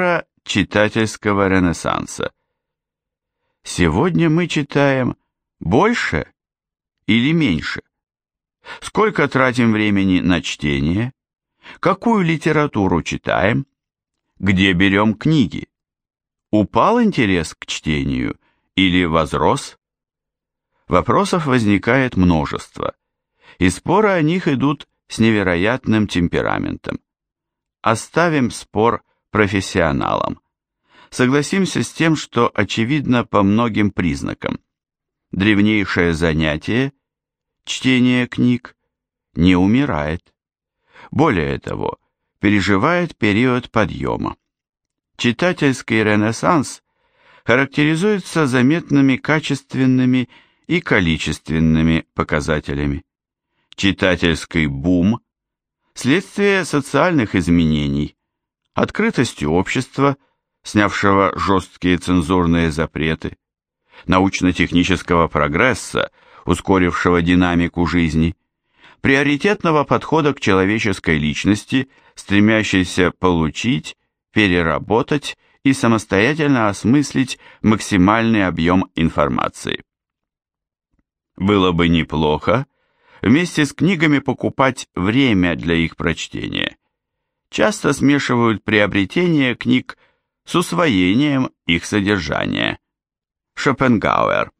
Эра читательского ренессанса. Сегодня мы читаем больше или меньше? Сколько тратим времени на чтение? Какую литературу читаем? Где берем книги? Упал интерес к чтению или возрос? Вопросов возникает множество, и споры о них идут с невероятным темпераментом. Оставим спор профессионалам. Согласимся с тем, что очевидно по многим признакам. Древнейшее занятие, чтение книг, не умирает. Более того, переживает период подъема. Читательский ренессанс характеризуется заметными качественными и количественными показателями. Читательский бум – следствие социальных изменений, открытостью общества, снявшего жесткие цензурные запреты, научно-технического прогресса, ускорившего динамику жизни, приоритетного подхода к человеческой личности, стремящейся получить, переработать и самостоятельно осмыслить максимальный объем информации. Было бы неплохо вместе с книгами покупать время для их прочтения. Часто смешивают приобретение книг с усвоением их содержания. Шопенгауэр